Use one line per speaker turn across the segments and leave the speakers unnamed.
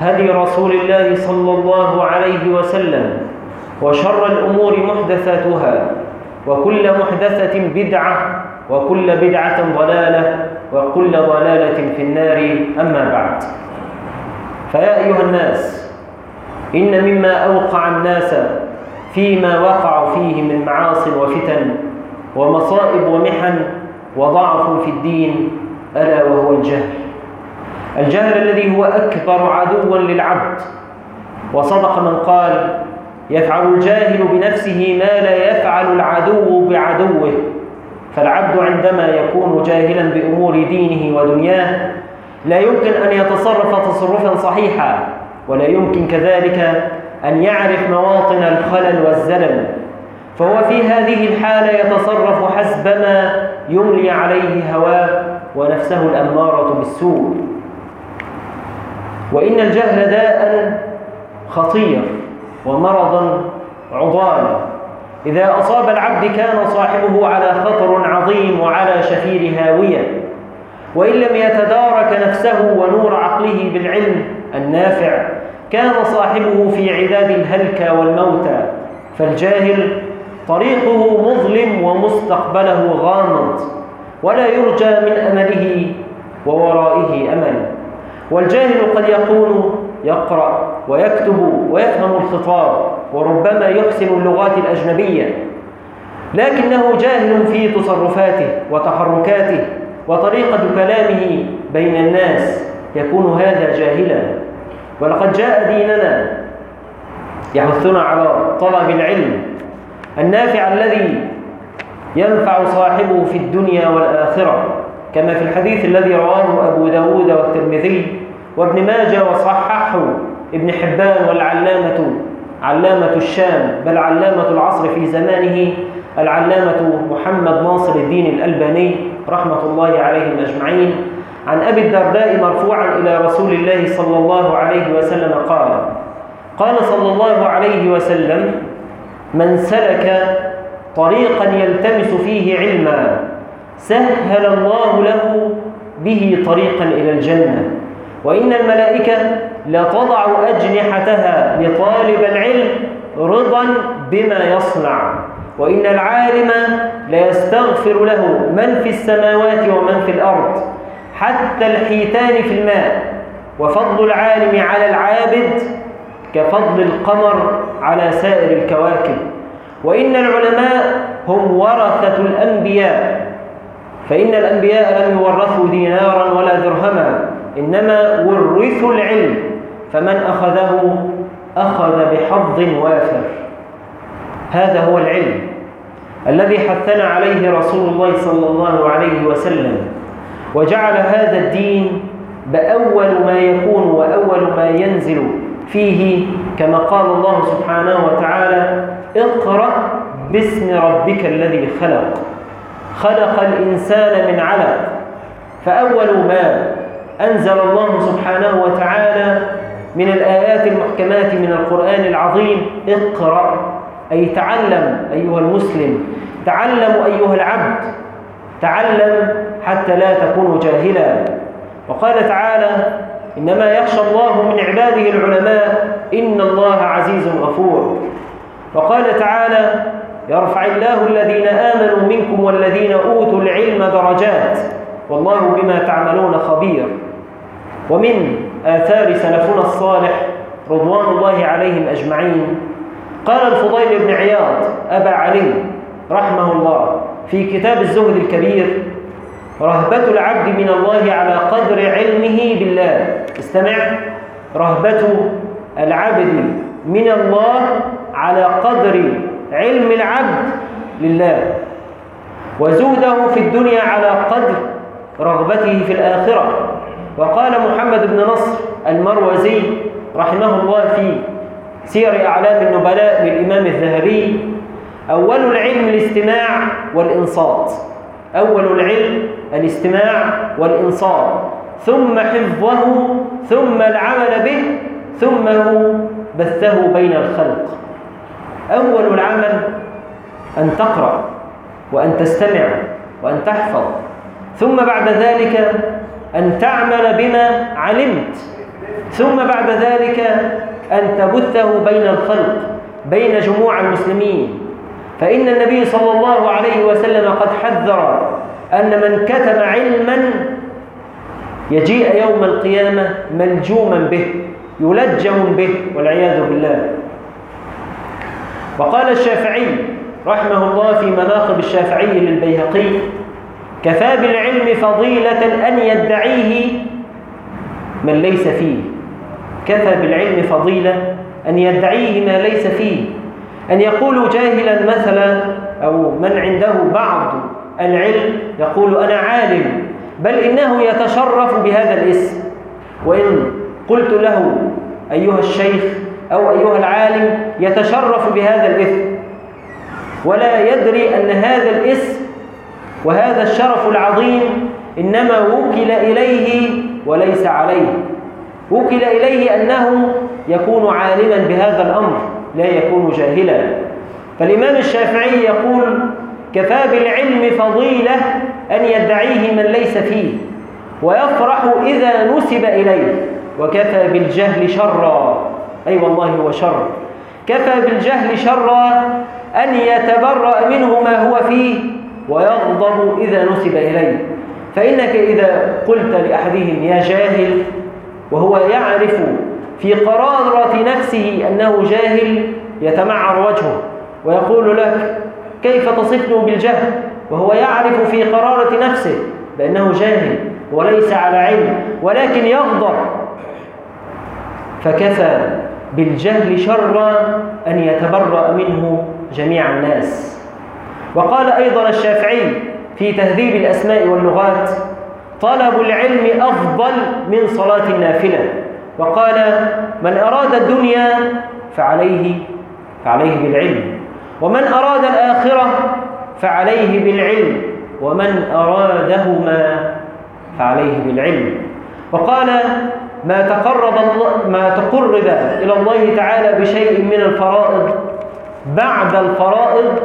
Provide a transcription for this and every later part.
هدي رسول الله صلى الله عليه وسلم وشر الأمور محدثاتها وكل محدثة بدعة وكل بدعة ضلالة وكل ضلالة في النار. أما بعد فيا أيها الناس إن مما أوقع الناس فيما وقعوا فيه من معاصي وفتن ومصائب ومحن وضعف في الدين ألا وهو الجهل. الجهل الذي هو أكبر عدو للعبد. وصدق من قال يفعل الجاهل بنفسه ما لا يفعل العدو بعدوه. فالعبد عندما يكون جاهلا بأمور دينه ودنياه لا يمكن أن يتصرف تصرفا صحيحا ولا يمكن كذلك أن يعرف مواطن الخلل والزلل. فهو في هذه الحالة يتصرف حسب ما يملي عليه هواه ونفسه الأمارة بالسوء. وإن الجهل داء خطير ومرضا عضال. إذا أصاب العبد كان صاحبه على خطر عظيم وعلى شفير هاوية. وإن لم يتدارك نفسه ونور عقله بالعلم النافع كان صاحبه في عداد الهلكى والموتى. فالجاهل طريقه مظلم ومستقبله غامض ولا يرجى من أمله وورائه أمل. والجاهل قد يكون يقرأ ويكتب ويفهم الخطاب وربما يحسن اللغات الأجنبية. لكنه جاهل في تصرفاته وتحركاته وطريقة كلامه بين الناس يكون هذا جاهلا. ولقد جاء ديننا يحثنا على طلب العلم النافع الذي ينفع صاحبه في الدنيا والآخرة كما في الحديث الذي رواه أبو داود والترمذي وابن ماجه وصححه ابن حبان والعلامة علامة الشام بل علامة العصر في زمانه العلامة محمد ناصر الدين الألباني رحمة الله عليهم أجمعين. عن أبي الدرداء مرفوعا إلى رسول الله صلى الله عليه وسلم قال قال صلى الله عليه وسلم من سلك طريقا يلتمس فيه علما سهل الله له به طريقا إلى الجنة. وإن الملائكة لتضع أجنحتها لطالب العلم رضا بما يصنع. وإن العالم ليستغفر له من في السماوات ومن في الأرض حتى الحيتان في الماء. وفضل العالم على العابد كفضل القمر على سائر الكواكب. وإن العلماء هم ورثة الأنبياء فإن الأنبياء لم يورثوا دينارا ولا درهما. إنما ورثوا العلم فمن أخذه أخذ بحظ وافر. هذا هو العلم الذي حثنا عليه رسول الله صلى الله عليه وسلم وجعل هذا الدين بأول ما يكون وأول ما ينزل فيه كما قال الله سبحانه وتعالى اقرأ باسم ربك الذي خلق. خلق الإنسان من علق. فأول ما أنزل الله سبحانه وتعالى من الآيات المحكمات من القرآن العظيم اقرأ أي تعلم أيها المسلم تعلموا أيها العبد تعلم حتى لا تكون جاهلا. وقال تعالى إنما يخشى الله من عباده العلماء إن الله عزيز غفور. وقال تعالى يرفع الله الذين آمنوا منكم والذين أوتوا العلم درجات. والله بما تعملون خبير. ومن آثار سلفنا الصالح رضوان الله عليهم أجمعين قال الفضيل بن عياض أبا علي رحمه الله في كتاب الزهد الكبير رهبة العبد من الله على قدر علمه بالله. استمع. رهبة العبد من الله على قدر علم العبد لله. وزهده في الدنيا على قدر رغبته في الآخرة. وقال محمد بن نصر المروزي رحمه الله في سير أعلام النبلاء للإمام الذهبي أول العلم الاستماع والإنصات. أول العلم الاستماع والإنصات. ثم حفظه ثم العمل به ثم بثه بين الخلق. أول العمل أن تقرأ وأن تستمع وأن تحفظ. ثم بعد ذلك أن تعمل بما علمت. ثم بعد ذلك أن تبثه بين الخلق بين جموع المسلمين. فإن النبي صلى الله عليه وسلم قد حذر أن من كتم علما يجيء يوم القيامة ملجوما به يلجم به والعياذ بالله. وقال الشافعي رحمه الله في مناقب الشافعي للبيهقي كفى بالعلم فضيلة أن يدعيه من ليس فيه. كفى بالعلم فضيلة أن يدعيه ما ليس فيه. أن يقول جاهلا مثلا أو من عنده بعض العلم يقول أنا عالم بل إنه يتشرف بهذا الاسم. وإن قلت له أيها الشيخ أو أيها العالم يتشرف بهذا الإثم ولا يدري أن هذا الاسم وهذا الشرف العظيم إنما وكل إليه وليس عليه. وكل إليه أنه يكون عالما بهذا الأمر لا يكون جاهلا. فالإمام الشافعي يقول كفى بالعلم فضيلة أن يدعيه من ليس فيه ويفرح إذا نسب إليه وكفى بالجهل شرا. أي والله هو شر. كفى بالجهل شرا أن يتبرأ منه ما هو فيه ويغضب إذا نسب إليه. فإنك إذا قلت لأحدهم يا جاهل وهو يعرف في قرارة نفسه أنه جاهل يتمعر وجهه ويقول لك كيف تصفه بالجهل؟ وهو يعرف في قرارة نفسه بأنه جاهل وليس على علم ولكن يغضب. فكفى بالجهل شرا أن يتبرأ منه جميع الناس. وقال أيضا الشافعي في تهذيب الأسماء واللغات طلب العلم أفضل من صلاة النافلة. وقال من أراد الدنيا فعليه فعليه بالعلم. ومن أراد الآخرة فعليه بالعلم. ومن أرادهما فعليه بالعلم. وقال ما تقرب الله ما تقرب إلى الله تعالى بشيء من الفرائض بعد الفرائض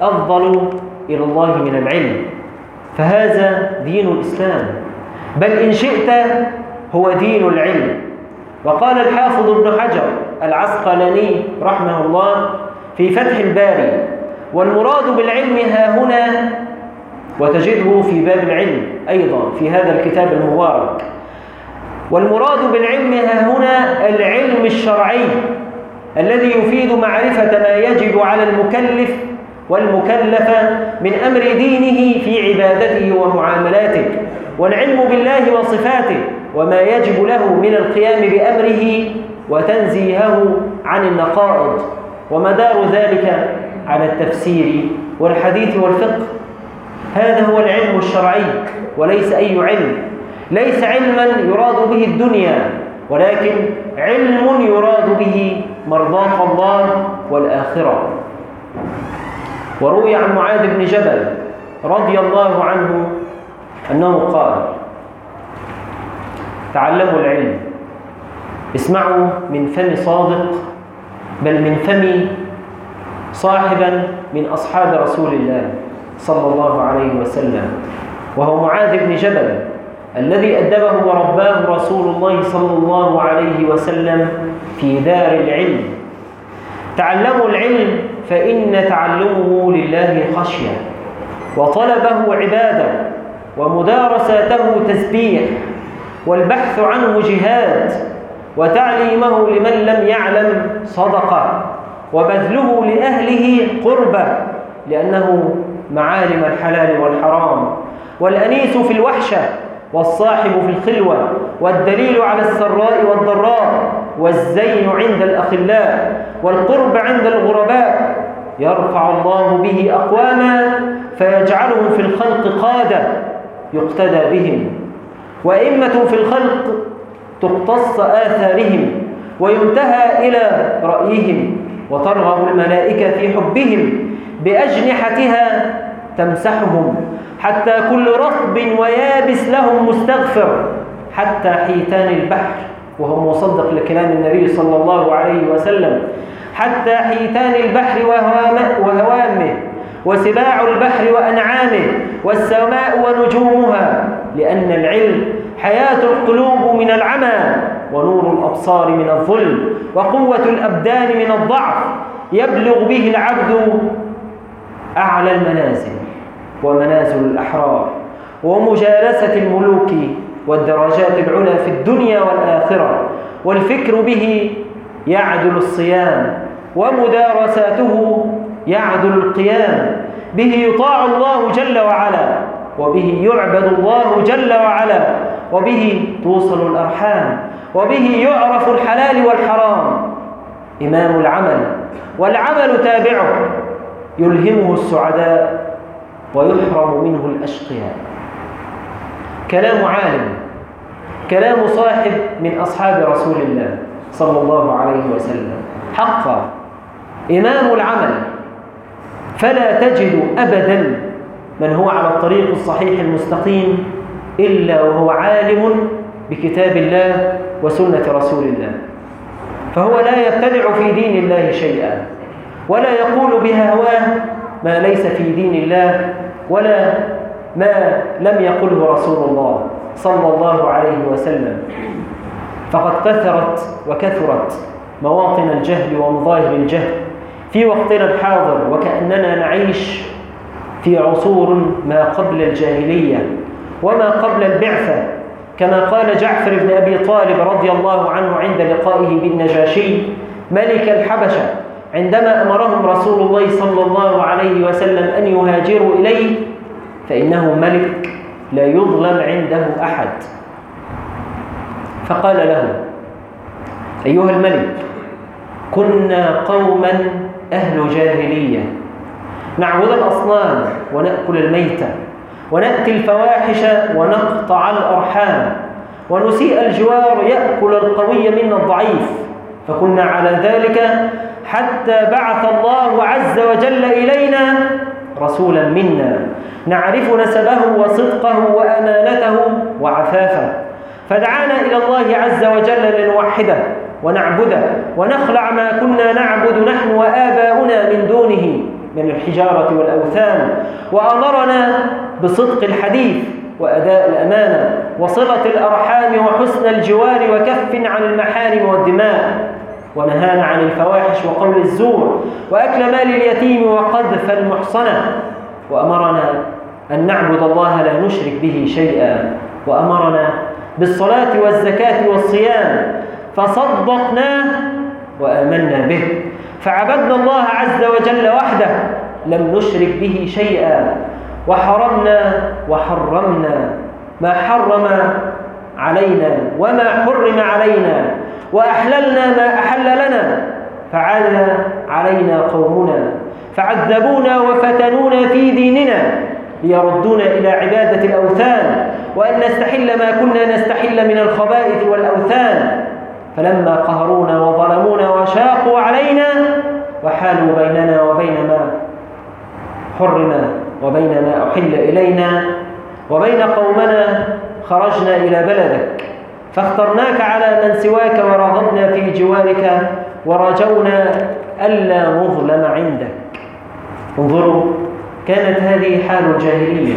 أفضل إلى الله من العلم. فهذا دين الإسلام. بل إن شئت هو دين العلم. وقال الحافظ ابن حجر العسقلاني رحمه الله في فتح الباري والمراد بالعلم ها هنا وتجده في باب العلم أيضا في هذا الكتاب المبارك. والمراد بالعلم ها هنا العلم الشرعي الذي يفيد معرفة ما يجب على المكلف والمكلفة من أمر دينه في عبادته ومعاملاته والعلم بالله وصفاته وما يجب له من القيام بأمره وتنزيهه عن النقائض. ومدار ذلك على التفسير والحديث والفقه. هذا هو العلم الشرعي وليس أي علم. ليس علما يراد به الدنيا ولكن علم يراد به مرضاة الله والآخرة. وروي عن معاذ بن جبل رضي الله عنه أنه قال تعلموا العلم اسمعوا من فم صادق بل من فم صاحبا من أصحاب رسول الله صلى الله عليه وسلم وهو معاذ بن جبل الذي أدبه ورباه رسول الله صلى الله عليه وسلم في دار العلم. تعلموا العلم فإن تعلمه لله خشية وطلبه عبادة ومدارسته تسبيح والبحث عنه جهاد وتعليمه لمن لم يعلم صدقة وبذله لأهله قربة لأنه معالم الحلال والحرام والأنيس في الوحشة والصاحب في الخلوة والدليل على السراء والضراء والزين عند الأخلاء والقرب عند الغرباء يرفع الله به أقواما فيجعلهم في الخلق قادة يقتدى بهم وإمة في الخلق تقتص آثارهم وينتهى إلى رأيهم وترغب الملائكة في حبهم بأجنحتها تمسحهم حتى كل رطب ويابس لهم مستغفر حتى حيتان البحر وهو مصدق لكلام النبي صلى الله عليه وسلم. حتى حيتان البحر وهوامه وسباع البحر وأنعامه والسماء ونجومها لأن العلم حياة القلوب من العمى ونور الأبصار من الظلم وقوة الأبدان من الضعف. يبلغ به العبد أعلى المنازل ومنازل الأحرار ومجالسة الملوك والدرجات العلى في الدنيا والآخرة والفكر به يعدل الصيام ومدارساته يعدل القيام. به يطاع الله جل وعلا وبه يعبد الله جل وعلا وبه توصل الأرحام وبه يعرف الحلال والحرام. إمام العمل والعمل تابعه يلهمه السعداء ويحرم منه الأشقياء. كلام عالم كلام صاحب من أصحاب رسول الله صلى الله عليه وسلم. حقا إمام العمل فلا تجد أبدا من هو على الطريق الصحيح المستقيم إلا وهو عالم بكتاب الله وسنة رسول الله. فهو لا يبتدع في دين الله شيئا ولا يقول بهواه ما ليس في دين الله ولا ما لم يقله رسول الله صلى الله عليه وسلم. فقد كثرت وكثرت مواطن الجهل ومظاهر الجهل. في وقتنا الحاضر وكأننا نعيش في عصور ما قبل الجاهلية وما قبل البعثة كما قال جعفر بن أبي طالب رضي الله عنه عند لقائه بالنجاشي ملك الحبشة عندما أمرهم رسول الله صلى الله عليه وسلم أن يهاجروا إليه فإنه ملك لا يظلم عنده أحد. فقال له أيها الملك كنا قوما أهل جاهلية نعبد الأصنام ونأكل الميتة ونأتي الفواحش ونقطع الأرحام ونسيء الجوار يأكل القوي منا الضعيف. فكنا على ذلك حتى بعث الله عز وجل إلينا رسولا منا. نعرف نسبه وصدقه وأمانته وعفافه. فدعانا إلى الله عز وجل لنوحده ونعبده ونخلع ما كنا نعبد نحن وآباؤنا من دونه من الحجارة والأوثان. وأمرنا بصدق الحديث وأداء الأمانة وصلة الأرحام وحسن الجوار وكف عن المحارم والدماء. ونهانا عن الفواحش وقول الزور وأكل مال اليتيم وقذف المحصنة. وأمرنا أن نعبد الله لا نشرك به شيئا. وأمرنا بالصلاة والزكاة والصيام. فصدقناه وآمنا به. فعبدنا الله عز وجل وحده لم نشرك به شيئا. وحرمنا وحرمنا ما حرم علينا وما حرم علينا. وأحللنا ما أحل لنا. فعاد علينا قومنا فعذبونا وفتنونا في ديننا ليردونا إلى عبادة الأوثان. وأن نستحل ما كنا نستحل من الخبائث والأوثان. فلما قهرونا وظلمونا وشاقوا علينا وحالوا بيننا وبين ما حرم وبين ما أحل إلينا. وبين قومنا خرجنا إلى بلدك. فاخترناك على من سواك ورغبنا في جوارك ورجونا ألا نظلم عندك. انظروا كانت هذه حال الجاهلية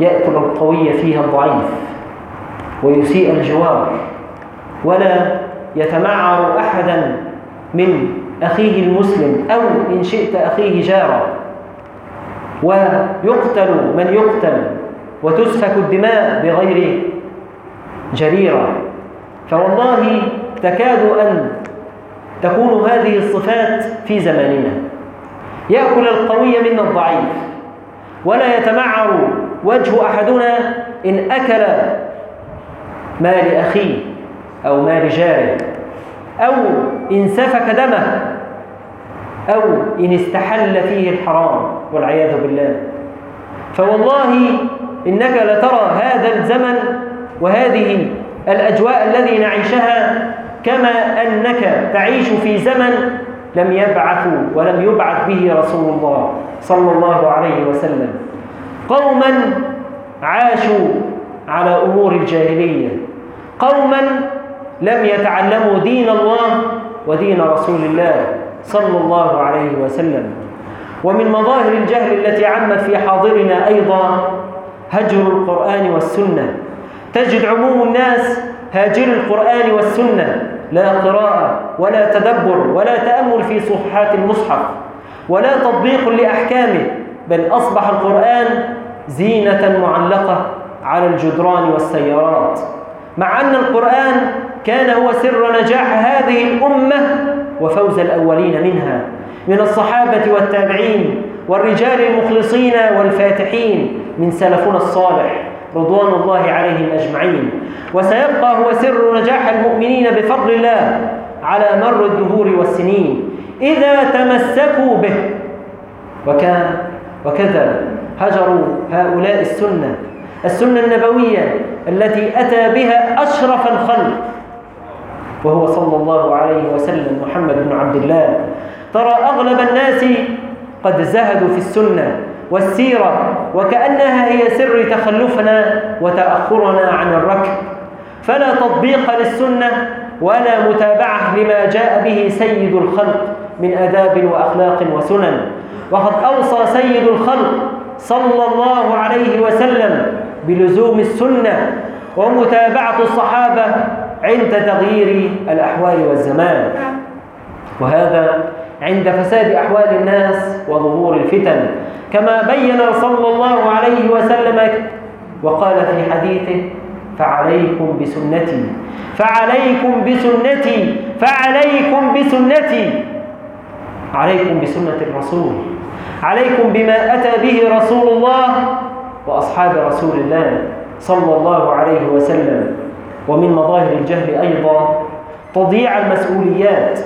يأكل القوي فيها الضعيف ويسيء الجوار ولا يتمعر أحدا من أخيه المسلم أو إن شئت أخيه جاره ويقتل من يقتل وتسفك الدماء بغير جريرة. فوالله تكاد أن تكون هذه الصفات في زماننا. يأكل القوي منا الضعيف ولا يتمعر وجه أحدنا إن أكل مال أخيه أو مال جاره أو إن سفك دمه أو إن استحل فيه الحرام والعياذ بالله. فوالله إنك لترى هذا الزمن وهذه الأجواء الذي نعيشها كما أنك تعيش في زمن لم يبعث ولم يبعث به رسول الله صلى الله عليه وسلم. قوما عاشوا على أمور الجاهلية. قوما لم يتعلموا دين الله ودين رسول الله صلى الله عليه وسلم. ومن مظاهر الجهل التي عمت في حاضرنا أيضا هجر القرآن والسنة. تجد عموم الناس هاجر القرآن والسنة. لا قراءة ولا تدبر ولا تأمل في صفحات المصحف ولا تطبيق لأحكامه بل أصبح القرآن زينة معلقة على الجدران والسيارات. مع أن القرآن كان هو سر نجاح هذه الأمة وفوز الأولين منها. من الصحابة والتابعين والرجال المخلصين والفاتحين من سلفنا الصالح. رضوان الله عليهم أجمعين. وسيبقى هو سر نجاح المؤمنين بفضل الله على مر الدهور والسنين. إذا تمسكوا به وكان وكذا هجروا هؤلاء السنة. السنة النبوية التي أتى بها أشرف الخلق وهو صلى الله عليه وسلم محمد بن عبد الله. ترى أغلب الناس قد زهدوا في السنة. والسيرة وكأنها هي سر تخلفنا وتأخرنا عن الركب. فلا تطبيق للسنة ولا متابعة لما جاء به سيد الخلق من أداب وأخلاق وسنن. وقد أوصى سيد الخلق صلى الله عليه وسلم بلزوم السنة ومتابعة الصحابة عند تغيير الأحوال والزمان. وهذا عند فساد أحوال الناس وظهور الفتن. كما بين صلى الله عليه وسلم وقال في حديثه فعليكم بسنتي فعليكم بسنتي فعليكم بسنتي. عليكم بسنة الرسول عليكم بما أتى به رسول الله وأصحاب رسول الله صلى الله عليه وسلم. ومن مظاهر الجهل أيضا تضييع المسؤوليات.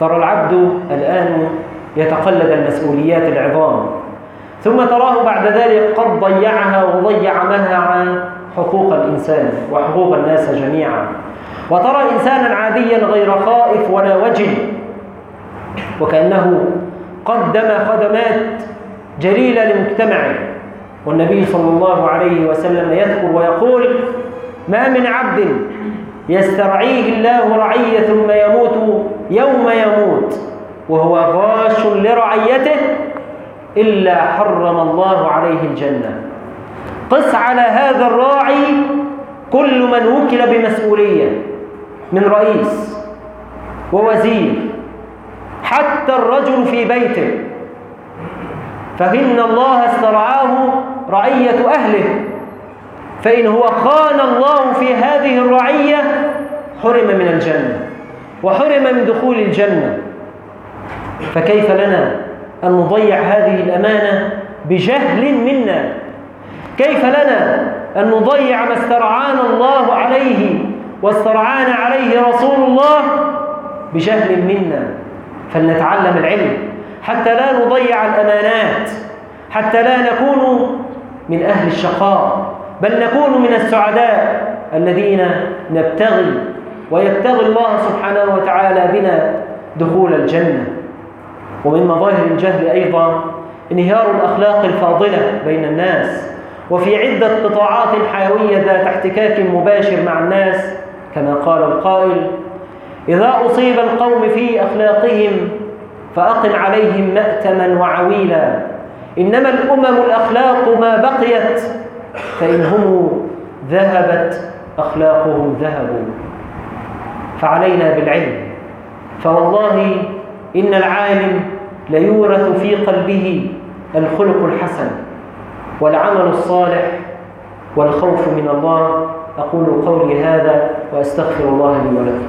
ترى العبد الآن يتقلد المسؤوليات العظام ثم تراه بعد ذلك قد ضيعها وضيع مها حقوق الإنسان وحقوق الناس جميعا. وترى إنسانا عاديا غير خائف ولا وجه وكأنه قدم خدمات جليلة لمجتمعه. والنبي صلى الله عليه وسلم يذكر ويقول ما من عبد يسترعيه الله رعية ثم يموت يوم يموت وهو غاش لرعيته إلا حرم الله عليه الجنة. قس على هذا الراعي كل من وكل بمسؤولية من رئيس ووزير حتى الرجل في بيته. فإن الله استرعاه رعية أهله. فإن هو خان الله في هذه الرعية حرم من الجنة وحرم من دخول الجنة. فكيف لنا أن نضيع هذه الأمانة بجهل منا؟ كيف لنا أن نضيع ما استرعانا الله عليه واسترعانا عليه رسول الله بجهل منا؟ فلنتعلم العلم حتى لا نضيع الأمانات حتى لا نكون من أهل الشقاء. بل نكون من السعداء الذين نبتغي ويبتغي الله سبحانه وتعالى بنا دخول الجنة. ومن مظاهر الجهل أيضا انهيار الأخلاق الفاضلة بين الناس وفي عدة قطاعات حيوية ذات احتكاك مباشر مع الناس كما قال القائل إذا أصيب القوم في أخلاقهم فأقم عليهم مأتما وعويلا إنما الأمم الأخلاق ما بقيت فإن هم ذهبت أخلاقهم ذهبوا فعلينا بالعلم. فوالله إن العالم ليورث في قلبه الخلق الحسن والعمل الصالح والخوف من الله. أقول قولي هذا وأستغفر الله لي ولكم.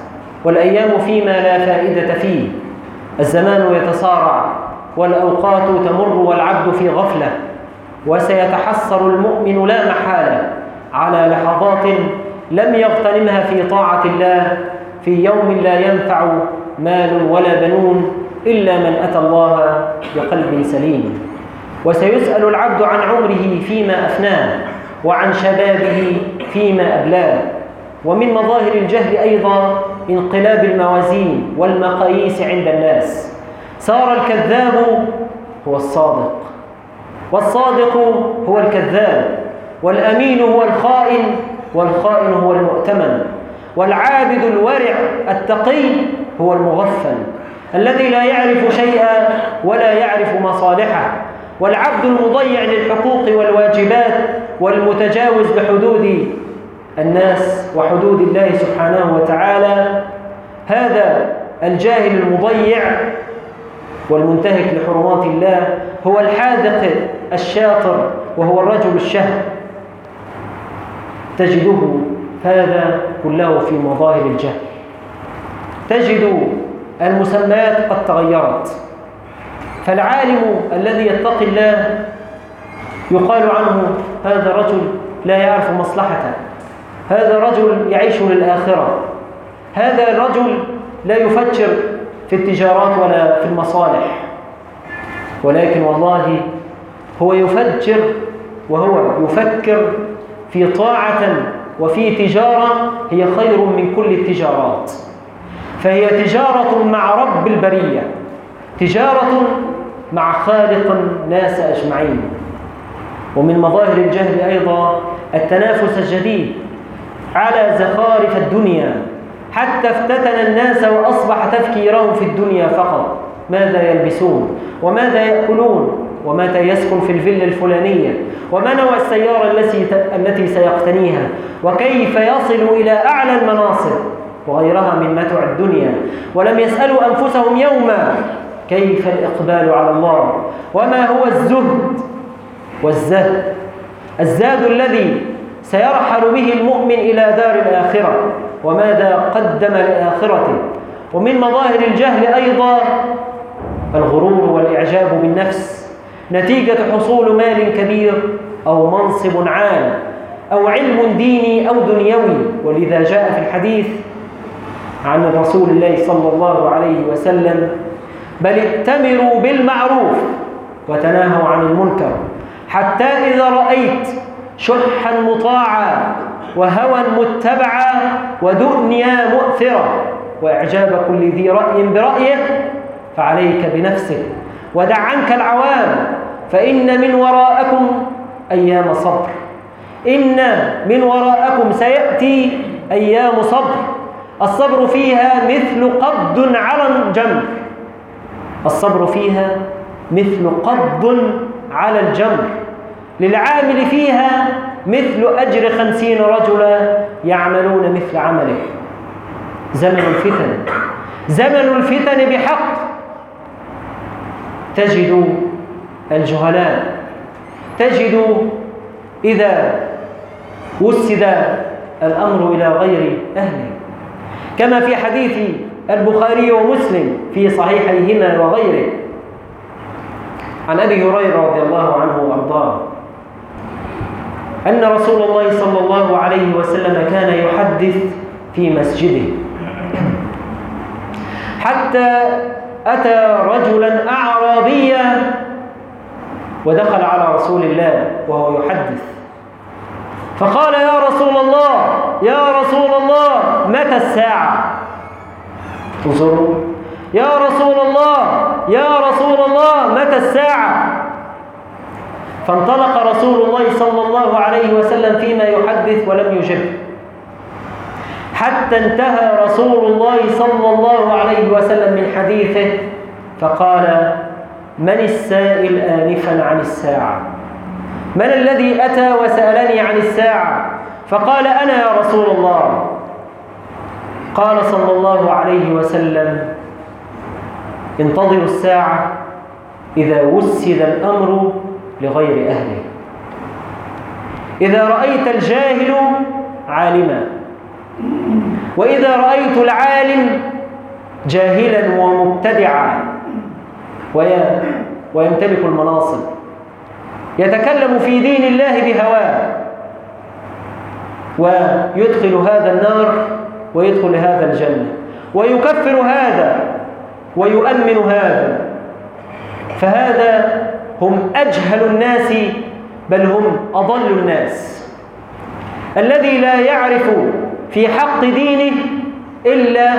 والأيام فيما لا فائدة فيه. الزمان يتصارع والأوقات تمر والعبد في غفلة. وسيتحسر المؤمن لا محالة على لحظات لم يغتنمها في طاعة الله. في يوم لا ينفع مال ولا بنون إلا من أتى الله بقلب سليم. وسيسأل العبد عن عمره فيما أفناه وعن شبابه فيما أبلاه. ومن مظاهر الجهل أيضا انقلاب الموازين والمقاييس عند الناس. صار الكذاب هو الصادق والصادق هو الكذاب والأمين هو الخائن والخائن هو المؤتمن والعابد الورع التقي هو المغفل الذي لا يعرف شيئا ولا يعرف مصالحه والعبد المضيع للحقوق والواجبات والمتجاوز لحدود الناس وحدود الله سبحانه وتعالى. هذا الجاهل المضيع والمنتهك لحرمات الله هو الحاذق الشاطر وهو الرجل الشهم تجده هذا كله في مظاهر الجهل. تجد المسميات قد تغيرت. فالعالم الذي يتقي الله يقال عنه هذا رجل لا يعرف مصلحته. هذا رجل يعيش للآخرة. هذا الرجل لا يفكر في التجارات ولا في المصالح. ولكن والله هو يفكر وهو يفكر في طاعة وفي تجارة هي خير من كل التجارات. فهي تجارة مع رب البرية تجارة مع خالق الناس أجمعين. ومن مظاهر الجهل أيضا التنافس الجديد. على زخارف الدنيا حتى افتتن الناس وأصبح تفكيرهم في الدنيا فقط. ماذا يلبسون؟ وماذا يأكلون؟ ومتى يسكن في الفيلا الفلانية؟ وما نوع السيارة التي التي سيقتنيها؟ وكيف يصل إلى أعلى المناصب؟ وغيرها من متع الدنيا. ولم يسألوا أنفسهم يوما كيف الإقبال على الله؟ وما هو الزهد؟ والزهد الزاد الذي سيرحل به المؤمن إلى دار الآخرة وماذا قدم لآخرته؟ ومن مظاهر الجهل أيضا الغرور والإعجاب بالنفس نتيجة حصول مال كبير أو منصب عال أو علم ديني أو دنيوي. ولذا جاء في الحديث عن رسول الله صلى الله عليه وسلم بل ائتمروا بالمعروف وتناهوا عن المنكر حتى إذا رأيت شحا مطاعا وهوى متبعا ودنيا مؤثرة وإعجاب كل ذي رأي برأيه فعليك بنفسك ودع عنك العوام فإن من وراءكم أيام صبر إن من وراءكم سيأتي أيام صبر الصبر فيها مثل قبض على الجمر الصبر فيها مثل قبض على الجمر للعامل فيها مثل أجر خمسين رجلا يعملون مثل عمله. زمن الفتن. زمن الفتن بحق. تجد الجهلاء. تجد إذا وسد الأمر إلى غير أهله. كما في حديث البخاري ومسلم في صحيحيهما وغيره. عن أبي هريرة رضي الله عنه وأرضاه. أن رسول الله صلى الله عليه وسلم كان يحدث في مسجده. حتى أتى رجلا أعرابيا ودخل على رسول الله وهو يحدث. فقال يا رسول الله يا رسول الله متى الساعة؟ انظروا. يا رسول الله يا رسول الله متى الساعة؟ فانطلق رسول الله صلى الله عليه وسلم فيما يحدث ولم يجب حتى انتهى رسول الله صلى الله عليه وسلم من حديثه فقال من السائل آنفا عن الساعة؟ من الذي أتى وسألني عن الساعة؟ فقال أنا يا رسول الله. قال صلى الله عليه وسلم انتظروا الساعة إذا وسد الأمر لغير أهله. إذا رأيت الجاهل عالما وإذا رأيت العالم جاهلا ومبتدعا ويمتلك المناصب يتكلم في دين الله بهواه ويدخل هذا النار ويدخل هذا الجنة ويكفر هذا ويؤمن هذا فهذا هم أجهل الناس بل هم أضل الناس. الذي لا يعرف في حق دينه إلا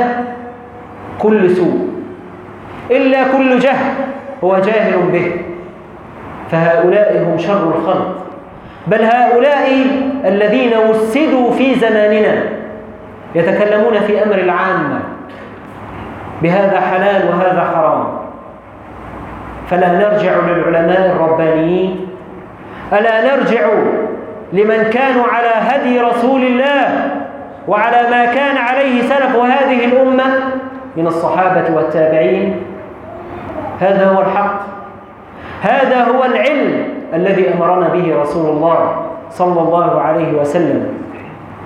كل سوء إلا كل جهل هو جاهل به. فهؤلاء هم شر الخلق. بل هؤلاء الذين وسدوا في زماننا يتكلمون في أمر العامة بهذا حلال وهذا حرام. فلا نرجع للعلماء الربانيين. ألا نرجع لمن كانوا على هدي رسول الله وعلى ما كان عليه سلف هذه الأمة من الصحابة والتابعين. هذا هو الحق. هذا هو العلم الذي أمرنا به رسول الله صلى الله عليه وسلم.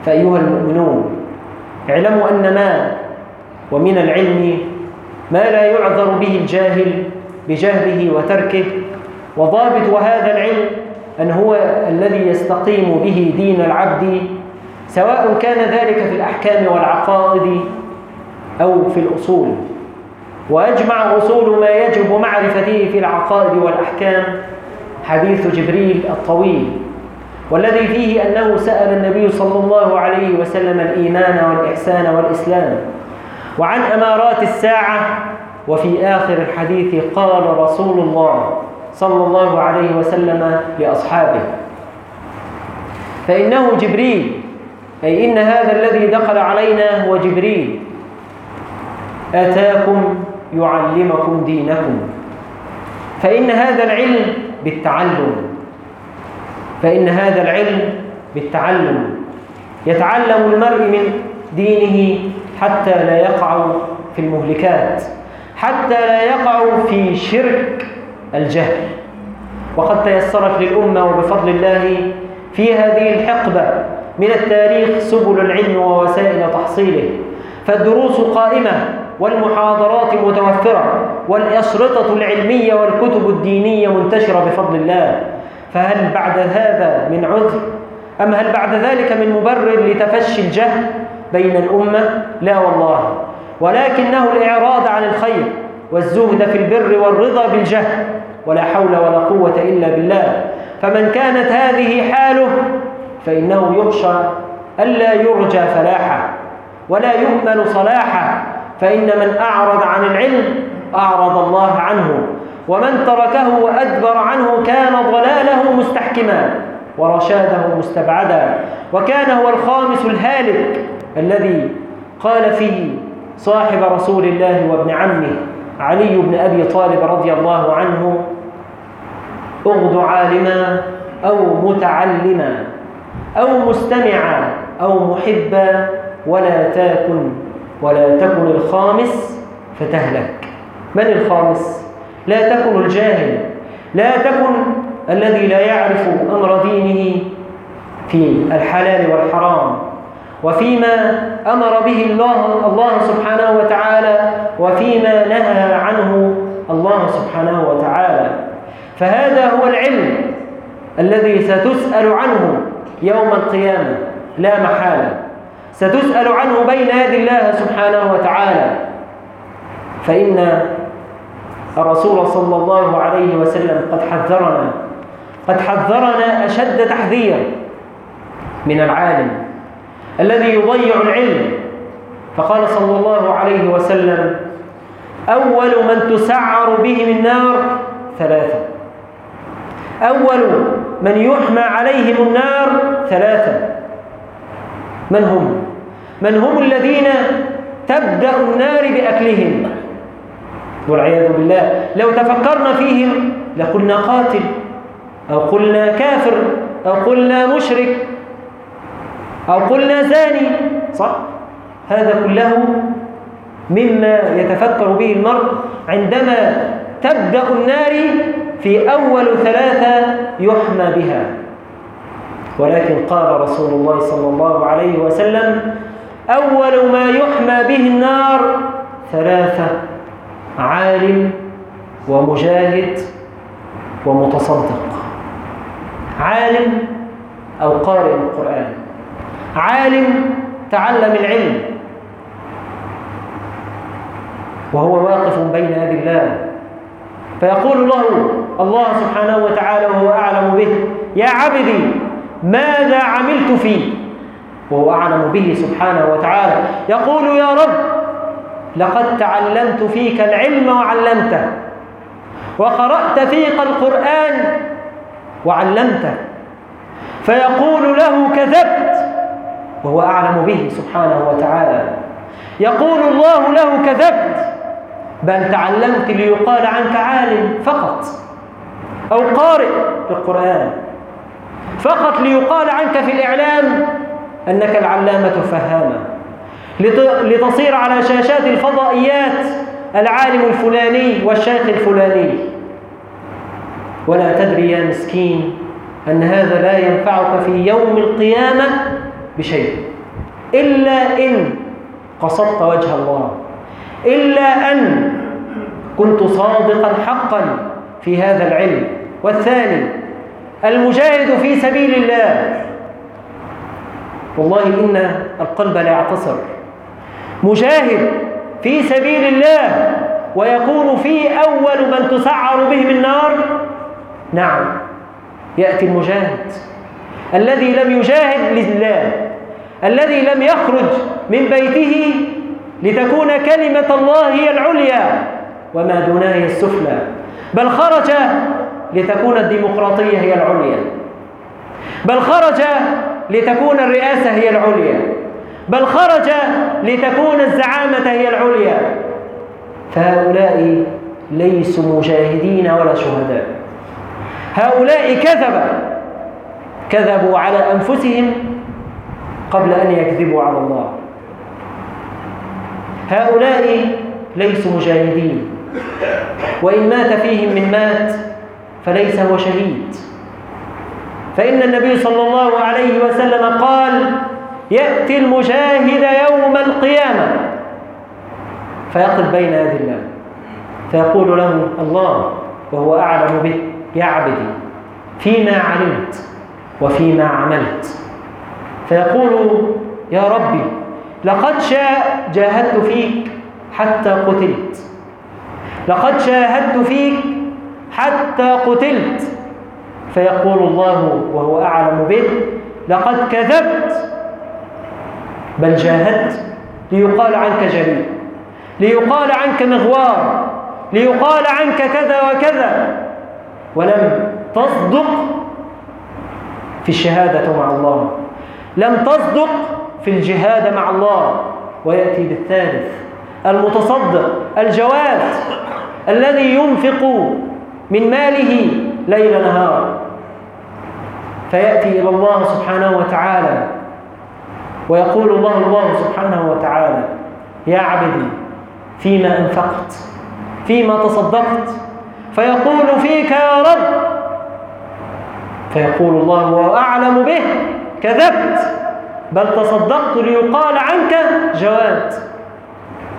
فأيها المؤمنون اعلموا أن ما ومن العلم ما لا يعذر به الجاهل بجهله وتركه. وضابط هذا العلم أن هو الذي يستقيم به دين العبد سواء كان ذلك في الأحكام والعقائد أو في الأصول. وأجمع أصول ما يجب معرفته في العقائد والأحكام حديث جبريل الطويل والذي فيه أنه سأل النبي صلى الله عليه وسلم الإيمان والإحسان والإسلام. وعن أمارات الساعة وفي آخر الحديث قال رسول الله صلى الله عليه وسلم لأصحابه فإنه جبريل أي إن هذا الذي دخل علينا هو جبريل. أتاكم يعلمكم دينكم فإن هذا العلم بالتعلم فإن هذا العلم بالتعلم. يتعلم المرء من دينه حتى لا يقع في المهلكات. حتى لا يقع في شرك الجهل. وقد تيسرت للأمة وبفضل الله في هذه الحقبة من التاريخ سبل العلم ووسائل تحصيله. فالدروس قائمة والمحاضرات متوفرة والأشرطة العلمية والكتب الدينية منتشرة بفضل الله. فهل بعد هذا من عذر؟ أم هل بعد ذلك من مبرر لتفشي الجهل بين الأمة؟ لا والله. ولكنه الإعراض عن الخير والزهد في البر والرضا بالجهل ولا حول ولا قوة إلا بالله. فمن كانت هذه حاله فإنه يخشى ألا يرجى فلاحه ولا يؤمن صلاحه فإن من أعرض عن العلم أعرض الله عنه ومن تركه وأدبر عنه كان ضلاله مستحكما ورشاده مستبعدا وكان هو الخامس الهالك الذي قال فيه صاحب رسول الله وابن عمه علي بن أبي طالب رضي الله عنه اغد عالما أو متعلما أو مستمعا أو محبا ولا تكن ولا تكن الخامس فتهلك من الخامس؟ لا تكن الجاهل لا تكن الذي لا يعرف أمر دينه في الحلال والحرام وفيما أمر به الله, الله سبحانه وتعالى وفيما نهى عنه الله سبحانه وتعالى. فهذا هو العلم الذي ستسأل عنه يوم القيامة. لا محالة. ستسأل عنه بين يدي الله سبحانه وتعالى. فإن الرسول صلى الله عليه وسلم قد حذرنا قد حذرنا أشد تحذير من العالم. الذي يضيع العلم. فقال صلى الله عليه وسلم أول من تسعر بهم النار ثلاثة. أول من يحمى عليهم النار ثلاثة. من هم؟ من هم الذين تبدأ النار بأكلهم؟ والعياذ بالله لو تفكرنا فيهم لقلنا قاتل أو قلنا كافر أو قلنا مشرك. أو قلنا زاني صح؟ هذا كله مما يتفكر به المرء عندما تبدأ النار في أول ثلاثة يحمى بها. ولكن قال رسول الله صلى الله عليه وسلم أول ما يحمى به النار ثلاثة عالم ومجاهد ومتصدق. عالم أو قارئ القرآن. عالم تعلم العلم. وهو واقف بين يدي الله. فيقول له الله سبحانه وتعالى وهو أعلم به يا عبدي ماذا عملت فيه؟ وهو أعلم به سبحانه وتعالى. يقول يا رب لقد تعلمت فيك العلم وعلمته وقرأت فيك القرآن وعلمته. فيقول له كذبت. وهو أعلم به سبحانه وتعالى. يقول الله له كذبت بل تعلمت ليقال عنك عالم فقط أو قارئ للقرآن فقط ليقال عنك في الإعلام أنك العلامة الفهامة لتصير على شاشات الفضائيات العالم الفلاني والشيخ الفلاني. ولا تدري يا مسكين أن هذا لا ينفعك في يوم القيامة بشيء. إلا إن قصدت وجه الله. إلا أن كنت صادقا حقا في هذا العلم. والثاني المجاهد في سبيل الله. والله إن القلب لا يعتصر مجاهد في سبيل الله ويكون في أول من تسعر بهم النار نعم يأتي المجاهد الذي لم يجاهد لله. الذي لم يخرج من بيته لتكون كلمة الله هي العليا وما دونها هي السفلى بل خرج لتكون الديمقراطية هي العليا بل خرج لتكون الرئاسة هي العليا بل خرج لتكون الزعامة هي العليا. فهؤلاء ليسوا مجاهدين ولا شهداء. هؤلاء كذب كذبوا على أنفسهم قبل أن يكذبوا على الله. هؤلاء ليسوا مجاهدين. وإن مات فيهم من مات فليس هو شهيد. فإن النبي صلى الله عليه وسلم قال يأتي المجاهد يوم القيامة فيقف بين يدي الله. فيقول له الله وهو أعلم به يا عبدي فيما علمت وفيما عملت فيقول يا ربي لقد شاء جاهدت فيك حتى قتلت. لقد شاهدت فيك حتى قتلت. فيقول الله وهو أعلم به لقد كذبت. بل جاهدت. ليقال عنك جريء ليقال عنك مغوار. ليقال عنك كذا وكذا. ولم تصدق في الشهادة مع الله. لم تصدق في الجهاد مع الله ويأتي بالثالث المتصدق الجواد الذي ينفق من ماله ليل نهار. فيأتي إلى الله سبحانه وتعالى ويقول الله الله سبحانه وتعالى يا عبدي فيما أنفقت فيما تصدقت. فيقول فيك يا رب فيقول الله وهو أعلم به كذبت بل تصدقت ليقال عنك جواد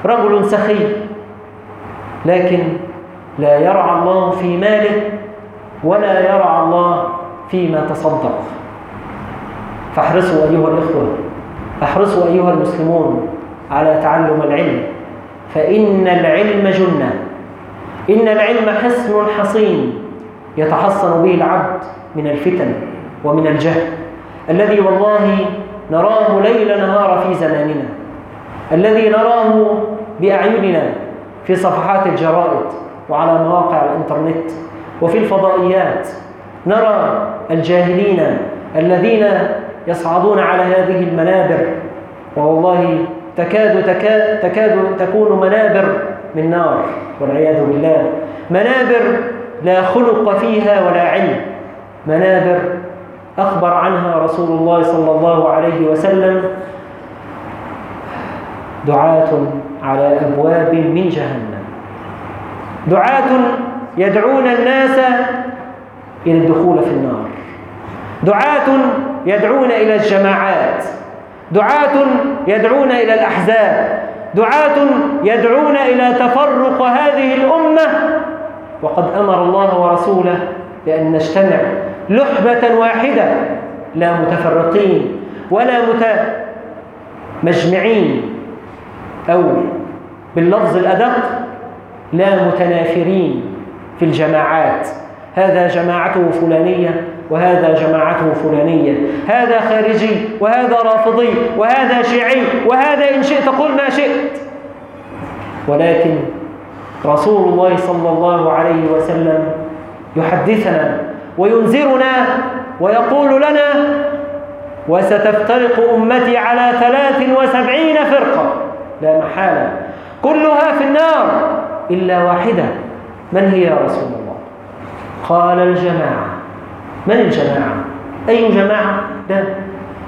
رجل سخي لكن لا يرعى الله في ماله ولا يرعى الله فيما تصدق. فاحرصوا أيها الإخوة احرصوا أيها المسلمون على تعلم العلم فإن العلم جنة إن العلم حصن حصين يتحصن به العبد من الفتن ومن الجهل. الذي والله نراه ليل نهار في زماننا الذي نراه بأعيننا في صفحات الجرائد وعلى مواقع الإنترنت وفي الفضائيات نرى الجاهلين الذين يصعدون على هذه المنابر والله تكاد تكاد, تكاد تكون منابر من نار والعياذ بالله منابر لا خلق فيها ولا علم منابر أخبر عنها رسول الله صلى الله عليه وسلم دعاة على أبواب من جهنم. دعاة يدعون الناس إلى الدخول في النار. دعاة يدعون إلى الجماعات. دعاة يدعون إلى الأحزاب. دعاة يدعون إلى تفرق هذه الأمة. وقد أمر الله ورسوله بأن نجتمع لحبة واحدة لا متفرقين ولا متمجمعين أو باللفظ الأدق لا متنافرين في الجماعات. هذا جماعته فلانية وهذا جماعته فلانية. هذا خارجي وهذا رافضي وهذا شيعي وهذا إن شئت قل ما شئت. ولكن رسول الله صلى الله عليه وسلم يحدثنا وينذرنا ويقول لنا وستفترق أمتي على ثلاث وسبعين فرقة. لا محالة. كلها في النار إلا واحدة. من هي يا رسول الله؟ قال الجماعة. من الجماعة؟ أي جماعة؟ لا.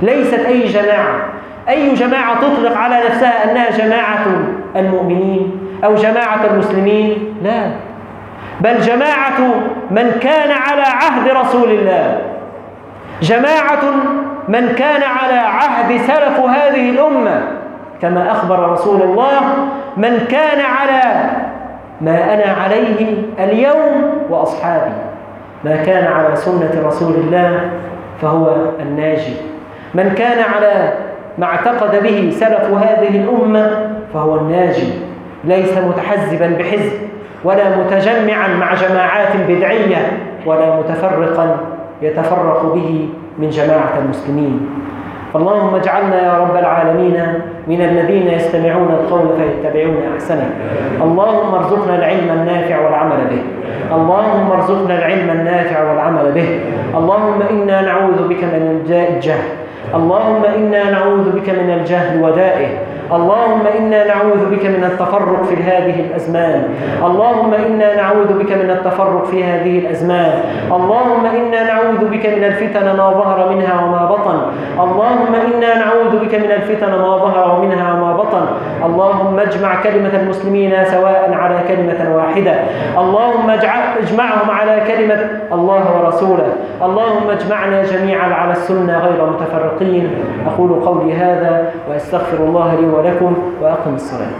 ليست أي جماعة. أي جماعة تطلق على نفسها أنها جماعة المؤمنين أو جماعة المسلمين؟ لا. بل جماعة من كان على عهد رسول الله. جماعة من كان على عهد سلف هذه الأمة. كما أخبر رسول الله من كان على ما أنا عليه اليوم وأصحابي. ما كان على سنة رسول الله فهو الناجي. من كان على ما اعتقد به سلف هذه الأمة فهو الناجي. ليس متحزبا بحزب. ولا متجمعا مع جماعات بدعية ولا متفرقا يتفرق به من جماعة المسلمين. اللهم اجعلنا يا رب العالمين من الذين يستمعون القول فيتبعون أحسنه. اللهم ارزقنا العلم النافع والعمل به. اللهم ارزقنا العلم النافع والعمل به. اللهم إنا نعوذ بك من الجهل. اللهم إنا نعوذ بك من الجهل ودائه. اللهم إنا نعوذ بك من التفرق في هذه الأزمان. اللهم إنا نعوذ بك من التفرق في هذه الأزمان. اللهم إنا نعوذ بك من الفتن ما ظهر منها وما بطن. اللهم إنا نعوذ بك من الفتن ما ظهر منها وما بطن. اللهم اجمع كلمة المسلمين سواء على كلمة واحدة. اللهم اجمعهم على كلمة الله ورسوله. اللهم اجمعنا جميعا على السنة غير متفرقين. أقول قولي هذا وأستغفر الله لي ولكم وأقم الصلاة.